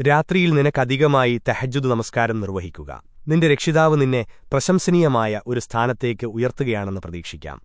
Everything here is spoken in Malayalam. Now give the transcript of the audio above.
രാത്രിയിൽ നിനക്കധികമായി തെഹജുദ് നമസ്കാരം നിർവഹിക്കുക. നിന്റെ രക്ഷിതാവ് നിന്നെ പ്രശംസനീയമായ ഒരു സ്ഥാനത്തേക്ക് ഉയർത്തുകയാണെന്ന് പ്രതീക്ഷിക്കാം.